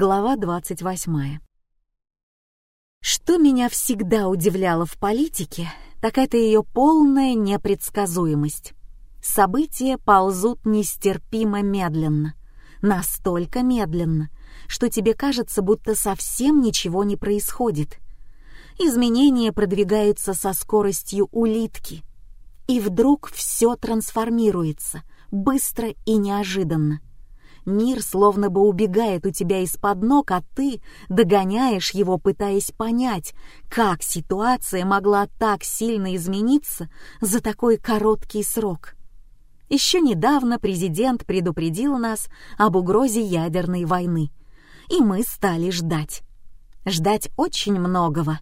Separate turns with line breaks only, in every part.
Глава 28. Что меня всегда удивляло в политике, так это ее полная непредсказуемость. События ползут нестерпимо медленно. Настолько медленно, что тебе кажется, будто совсем ничего не происходит. Изменения продвигаются со скоростью улитки. И вдруг все трансформируется, быстро и неожиданно. Мир словно бы убегает у тебя из-под ног, а ты догоняешь его, пытаясь понять, как ситуация могла так сильно измениться за такой короткий срок. Еще недавно президент предупредил нас об угрозе ядерной войны, и мы стали ждать. Ждать очень многого.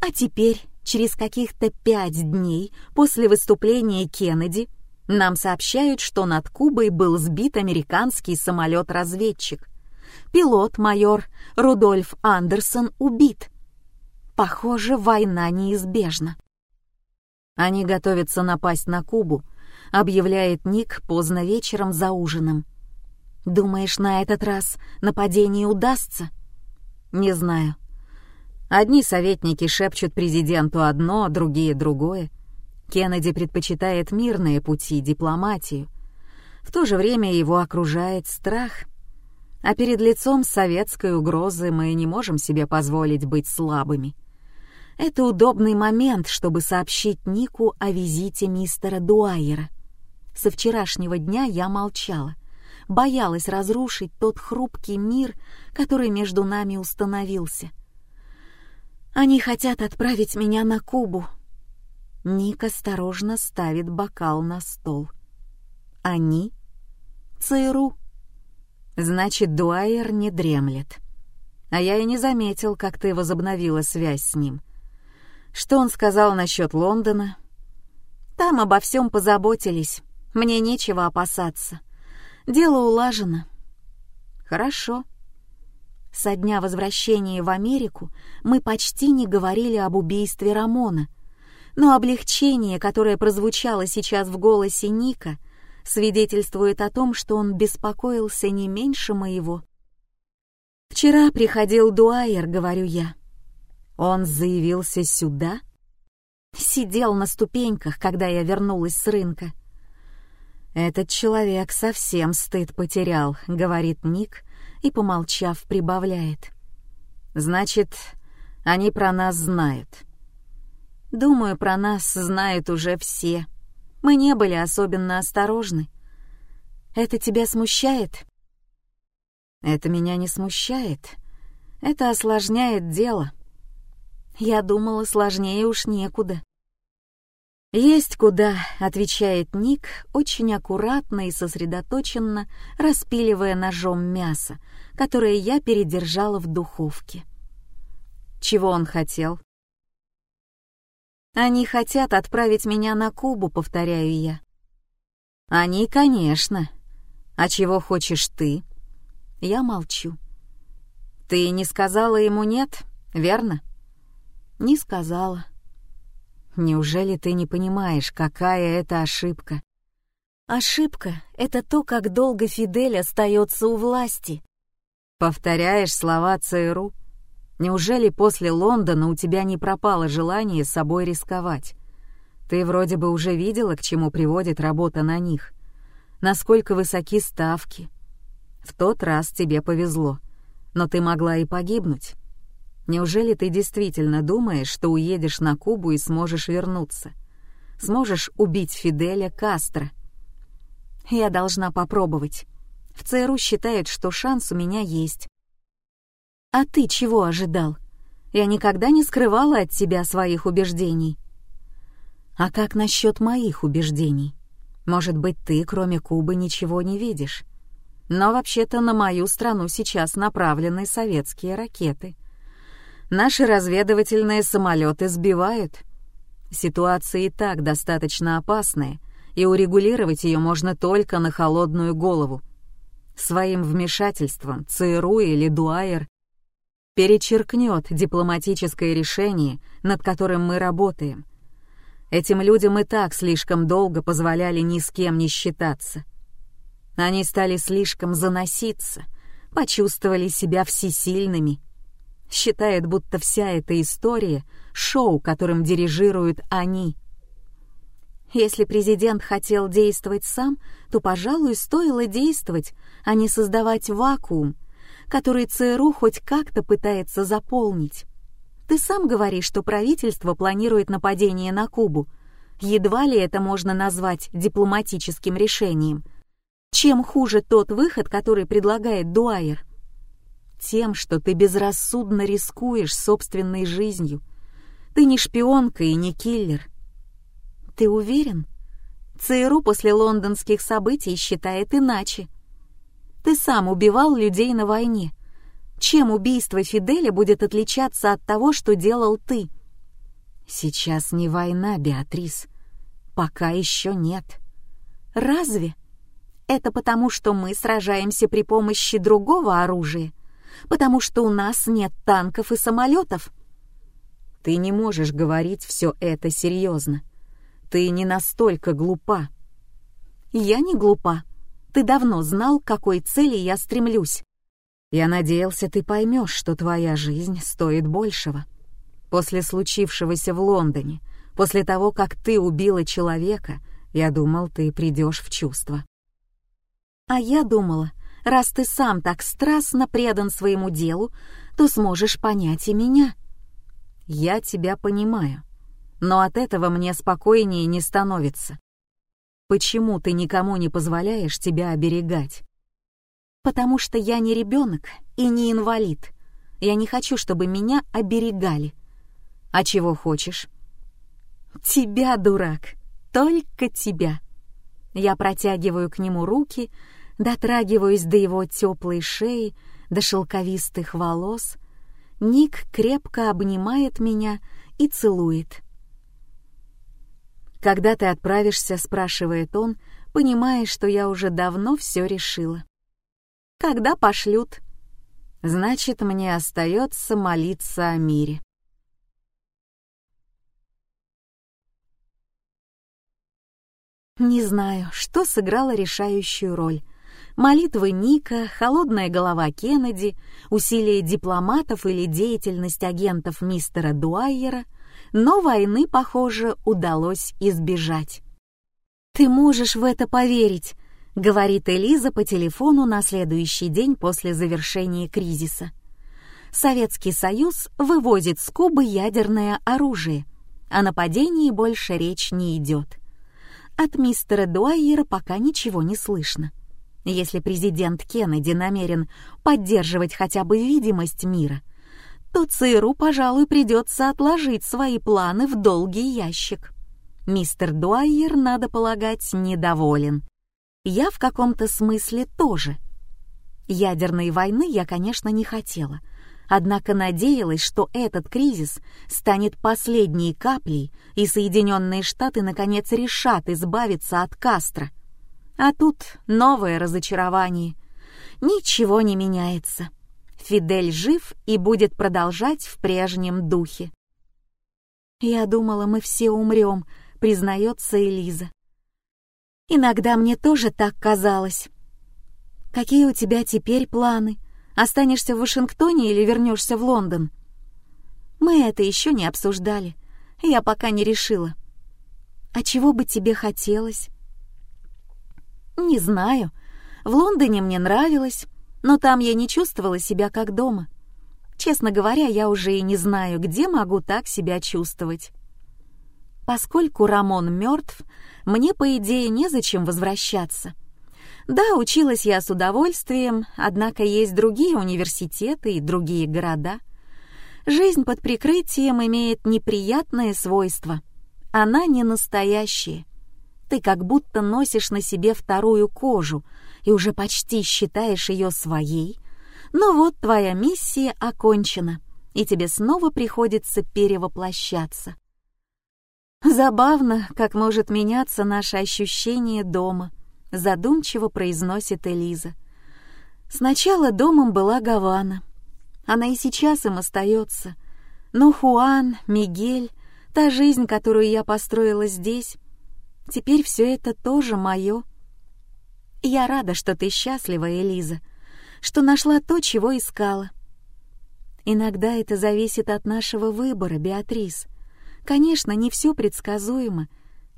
А теперь, через каких-то пять дней после выступления Кеннеди, нам сообщают, что над Кубой был сбит американский самолет-разведчик. Пилот, майор Рудольф Андерсон, убит. Похоже, война неизбежна. Они готовятся напасть на Кубу, объявляет Ник поздно вечером за ужином. Думаешь, на этот раз нападение удастся? Не знаю. Одни советники шепчут президенту одно, другие другое. Кеннеди предпочитает мирные пути, дипломатию. В то же время его окружает страх. А перед лицом советской угрозы мы не можем себе позволить быть слабыми. Это удобный момент, чтобы сообщить Нику о визите мистера Дуайера. Со вчерашнего дня я молчала, боялась разрушить тот хрупкий мир, который между нами установился. Они хотят отправить меня на Кубу, Ник осторожно ставит бокал на стол. Они? ЦРУ. Значит, Дуайер не дремлет. А я и не заметил, как ты возобновила связь с ним. Что он сказал насчет Лондона? Там обо всем позаботились. Мне нечего опасаться. Дело улажено. Хорошо. Со дня возвращения в Америку мы почти не говорили об убийстве Рамона — но облегчение, которое прозвучало сейчас в голосе Ника, свидетельствует о том, что он беспокоился не меньше моего. «Вчера приходил Дуайер», — говорю я. «Он заявился сюда?» Сидел на ступеньках, когда я вернулась с рынка. «Этот человек совсем стыд потерял», — говорит Ник и, помолчав, прибавляет. «Значит, они про нас знают». Думаю, про нас знают уже все. Мы не были особенно осторожны. Это тебя смущает? Это меня не смущает. Это осложняет дело. Я думала, сложнее уж некуда. «Есть куда», — отвечает Ник, очень аккуратно и сосредоточенно распиливая ножом мясо, которое я передержала в духовке. Чего он хотел? Они хотят отправить меня на Кубу, повторяю я. Они, конечно. А чего хочешь ты? Я молчу. Ты не сказала ему нет, верно? Не сказала. Неужели ты не понимаешь, какая это ошибка? Ошибка — это то, как долго Фидель остается у власти. Повторяешь слова ЦРУ? Неужели после Лондона у тебя не пропало желание собой рисковать? Ты вроде бы уже видела, к чему приводит работа на них. Насколько высоки ставки. В тот раз тебе повезло, но ты могла и погибнуть. Неужели ты действительно думаешь, что уедешь на Кубу и сможешь вернуться? Сможешь убить Фиделя Кастро? Я должна попробовать. В ЦРУ считают, что шанс у меня есть. А ты чего ожидал? Я никогда не скрывала от тебя своих убеждений. А как насчет моих убеждений? Может быть, ты, кроме Кубы, ничего не видишь? Но вообще-то на мою страну сейчас направлены советские ракеты. Наши разведывательные самолеты сбивают. Ситуация и так достаточно опасная, и урегулировать ее можно только на холодную голову. Своим вмешательством ЦРУ или Дуайер перечеркнет дипломатическое решение, над которым мы работаем. Этим людям и так слишком долго позволяли ни с кем не считаться. Они стали слишком заноситься, почувствовали себя всесильными. Считают, будто вся эта история — шоу, которым дирижируют они. Если президент хотел действовать сам, то, пожалуй, стоило действовать, а не создавать вакуум, который ЦРУ хоть как-то пытается заполнить. Ты сам говоришь, что правительство планирует нападение на Кубу. Едва ли это можно назвать дипломатическим решением. Чем хуже тот выход, который предлагает Дуайер? Тем, что ты безрассудно рискуешь собственной жизнью. Ты не шпионка и не киллер. Ты уверен? ЦРУ после лондонских событий считает иначе. Ты сам убивал людей на войне — чем убийство Фиделя будет отличаться от того, что делал ты? Сейчас не война, Беатрис. Пока еще нет. Разве? Это потому, что мы сражаемся при помощи другого оружия? Потому что у нас нет танков и самолетов? Ты не можешь говорить все это серьезно. Ты не настолько глупа. Я не глупа. Ты давно знал, к какой цели я стремлюсь. Я надеялся, ты поймешь, что твоя жизнь стоит большего. После случившегося в Лондоне, после того, как ты убила человека, я думал, ты придешь в чувство. А я думала, раз ты сам так страстно предан своему делу, то сможешь понять и меня. Я тебя понимаю, но от этого мне спокойнее не становится. Почему ты никому не позволяешь тебя оберегать? потому что я не ребенок и не инвалид. Я не хочу, чтобы меня оберегали. А чего хочешь? Тебя, дурак, только тебя. Я протягиваю к нему руки, дотрагиваюсь до его теплой шеи, до шелковистых волос. Ник крепко обнимает меня и целует. «Когда ты отправишься?» — спрашивает он, понимая, что я уже давно все решила когда пошлют. Значит, мне остается молиться о мире. Не знаю, что сыграло решающую роль. Молитвы Ника, холодная голова Кеннеди, усилия дипломатов или деятельность агентов мистера Дуайера, но войны, похоже, удалось избежать. «Ты можешь в это поверить», — говорит Элиза по телефону на следующий день после завершения кризиса. Советский Союз вывозит с Кубы ядерное оружие. О нападении больше речь не идет. От мистера Дуайера пока ничего не слышно. Если президент Кеннеди намерен поддерживать хотя бы видимость мира, то ЦРУ, пожалуй, придется отложить свои планы в долгий ящик. Мистер Дуайер, надо полагать, недоволен я в каком-то смысле тоже. Ядерной войны я, конечно, не хотела, однако надеялась, что этот кризис станет последней каплей, и Соединенные Штаты наконец решат избавиться от Кастро. А тут новое разочарование. Ничего не меняется. Фидель жив и будет продолжать в прежнем духе. «Я думала, мы все умрем», — признается Элиза. Иногда мне тоже так казалось. Какие у тебя теперь планы? Останешься в Вашингтоне или вернешься в Лондон? Мы это еще не обсуждали. Я пока не решила. А чего бы тебе хотелось? Не знаю. В Лондоне мне нравилось, но там я не чувствовала себя как дома. Честно говоря, я уже и не знаю, где могу так себя чувствовать. Поскольку Рамон мертв, мне, по идее, незачем возвращаться. Да, училась я с удовольствием, однако есть другие университеты и другие города. Жизнь под прикрытием имеет неприятное свойство. Она не настоящая. Ты как будто носишь на себе вторую кожу и уже почти считаешь ее своей. Но вот твоя миссия окончена, и тебе снова приходится перевоплощаться. Забавно, как может меняться наше ощущение дома, задумчиво произносит Элиза. Сначала домом была Гавана. Она и сейчас им остается. Но Хуан, Мигель, та жизнь, которую я построила здесь, теперь все это тоже мое. Я рада, что ты счастлива, Элиза, что нашла то, чего искала. Иногда это зависит от нашего выбора, Беатрис. Конечно, не все предсказуемо.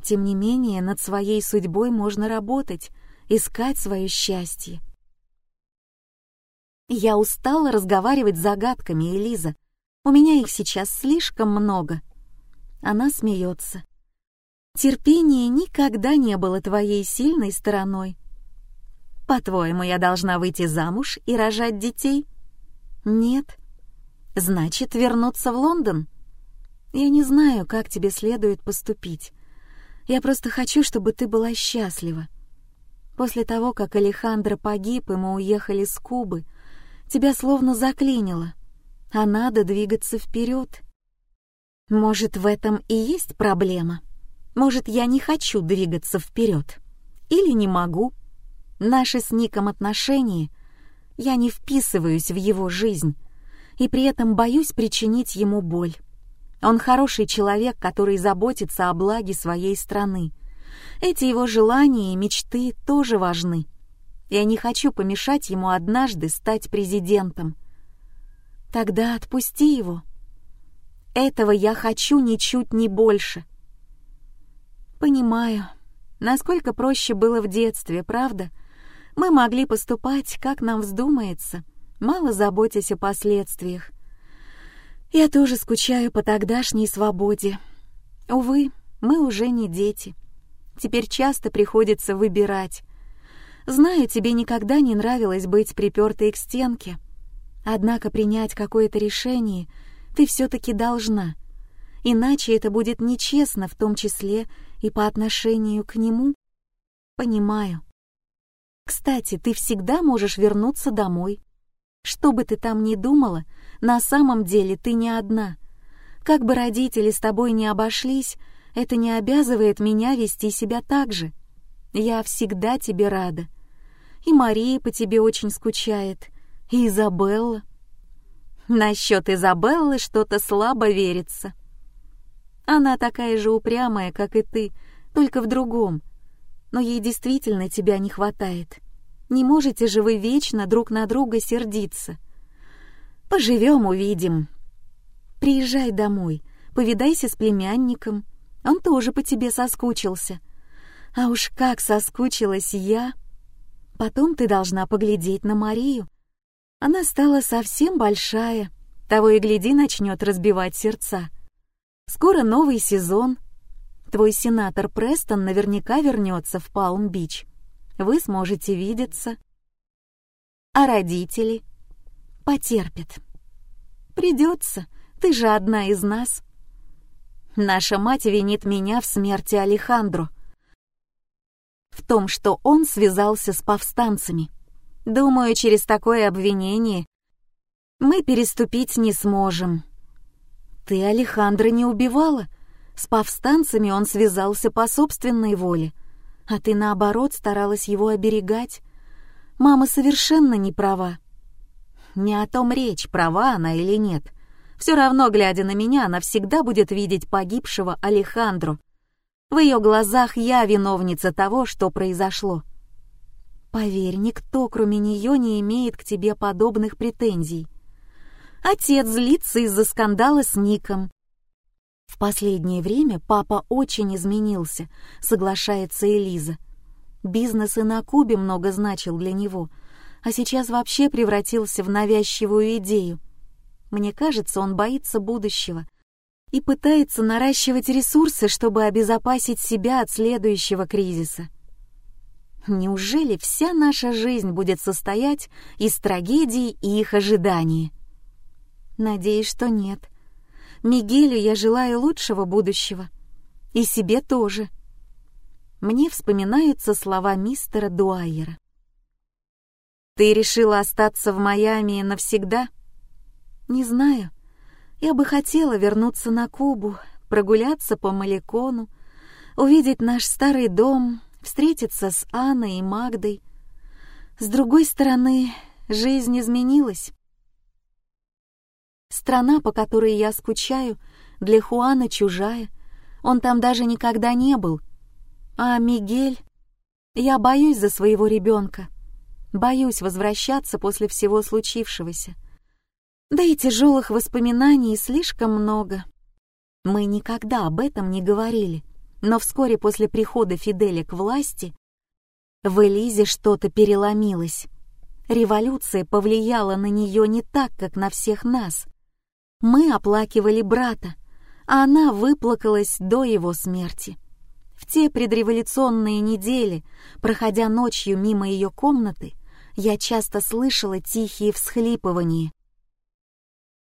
Тем не менее, над своей судьбой можно работать, искать свое счастье. Я устала разговаривать загадками, Элиза. У меня их сейчас слишком много. Она смеется. Терпение никогда не было твоей сильной стороной. По-твоему, я должна выйти замуж и рожать детей? Нет. Значит, вернуться в Лондон? Я не знаю, как тебе следует поступить. Я просто хочу, чтобы ты была счастлива. После того, как Алехандро погиб, и мы уехали с Кубы, тебя словно заклинило, а надо двигаться вперед. Может, в этом и есть проблема? Может, я не хочу двигаться вперед? Или не могу? Наши с Ником отношения, я не вписываюсь в его жизнь, и при этом боюсь причинить ему боль. Он хороший человек, который заботится о благе своей страны. Эти его желания и мечты тоже важны. Я не хочу помешать ему однажды стать президентом. Тогда отпусти его. Этого я хочу ничуть не больше. Понимаю, насколько проще было в детстве, правда? Мы могли поступать, как нам вздумается, мало заботясь о последствиях. Я тоже скучаю по тогдашней свободе. Увы, мы уже не дети. Теперь часто приходится выбирать. Знаю, тебе никогда не нравилось быть припертой к стенке. Однако принять какое-то решение ты все-таки должна. Иначе это будет нечестно, в том числе и по отношению к нему. Понимаю. Кстати, ты всегда можешь вернуться домой. Что бы ты там ни думала, на самом деле ты не одна. Как бы родители с тобой не обошлись, это не обязывает меня вести себя так же. Я всегда тебе рада. И Мария по тебе очень скучает, и Изабелла. Насчет Изабеллы что-то слабо верится. Она такая же упрямая, как и ты, только в другом. Но ей действительно тебя не хватает. Не можете же вы вечно друг на друга сердиться. Поживем, увидим. Приезжай домой, повидайся с племянником. Он тоже по тебе соскучился. А уж как соскучилась я. Потом ты должна поглядеть на Марию. Она стала совсем большая, того и гляди начнет разбивать сердца. Скоро новый сезон. Твой сенатор Престон наверняка вернется в Палм-Бич вы сможете видеться. А родители? Потерпят. Придется, ты же одна из нас. Наша мать винит меня в смерти Алехандро. В том, что он связался с повстанцами. Думаю, через такое обвинение мы переступить не сможем. Ты Алехандро не убивала. С повстанцами он связался по собственной воле — а ты, наоборот, старалась его оберегать. Мама совершенно не права. Не о том речь, права она или нет. Все равно, глядя на меня, она всегда будет видеть погибшего Алехандро. В ее глазах я виновница того, что произошло. Поверь, никто, кроме нее, не имеет к тебе подобных претензий. Отец злится из-за скандала с Ником. В последнее время папа очень изменился, соглашается Элиза. Бизнес и на Кубе много значил для него, а сейчас вообще превратился в навязчивую идею. Мне кажется, он боится будущего и пытается наращивать ресурсы, чтобы обезопасить себя от следующего кризиса. Неужели вся наша жизнь будет состоять из трагедий и их ожиданий? Надеюсь, что нет. Мигелю я желаю лучшего будущего. И себе тоже. Мне вспоминаются слова мистера Дуайера. «Ты решила остаться в Майами навсегда?» «Не знаю. Я бы хотела вернуться на Кубу, прогуляться по Маликону, увидеть наш старый дом, встретиться с Анной и Магдой. С другой стороны, жизнь изменилась. Страна, по которой я скучаю, для Хуана чужая. Он там даже никогда не был. А Мигель... Я боюсь за своего ребенка. Боюсь возвращаться после всего случившегося. Да и тяжелых воспоминаний слишком много. Мы никогда об этом не говорили, но вскоре после прихода Фиделя к власти в Элизе что-то переломилось. Революция повлияла на нее не так, как на всех нас. Мы оплакивали брата, а она выплакалась до его смерти. В те предреволюционные недели, проходя ночью мимо ее комнаты, я часто слышала тихие всхлипывания.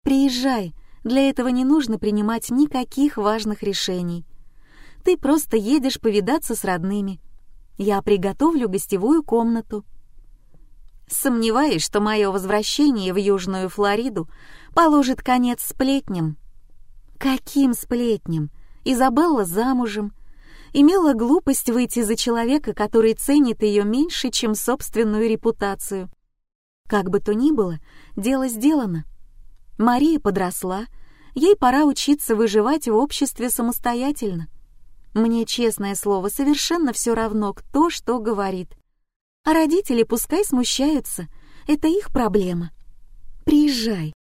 «Приезжай, для этого не нужно принимать никаких важных решений. Ты просто едешь повидаться с родными. Я приготовлю гостевую комнату». Сомневаюсь, что мое возвращение в Южную Флориду положит конец сплетням. Каким сплетням? Изабелла замужем, имела глупость выйти за человека, который ценит ее меньше, чем собственную репутацию. Как бы то ни было, дело сделано. Мария подросла, ей пора учиться выживать в обществе самостоятельно. Мне, честное слово, совершенно все равно, кто что говорит. А родители пускай смущаются, это их проблема. Приезжай,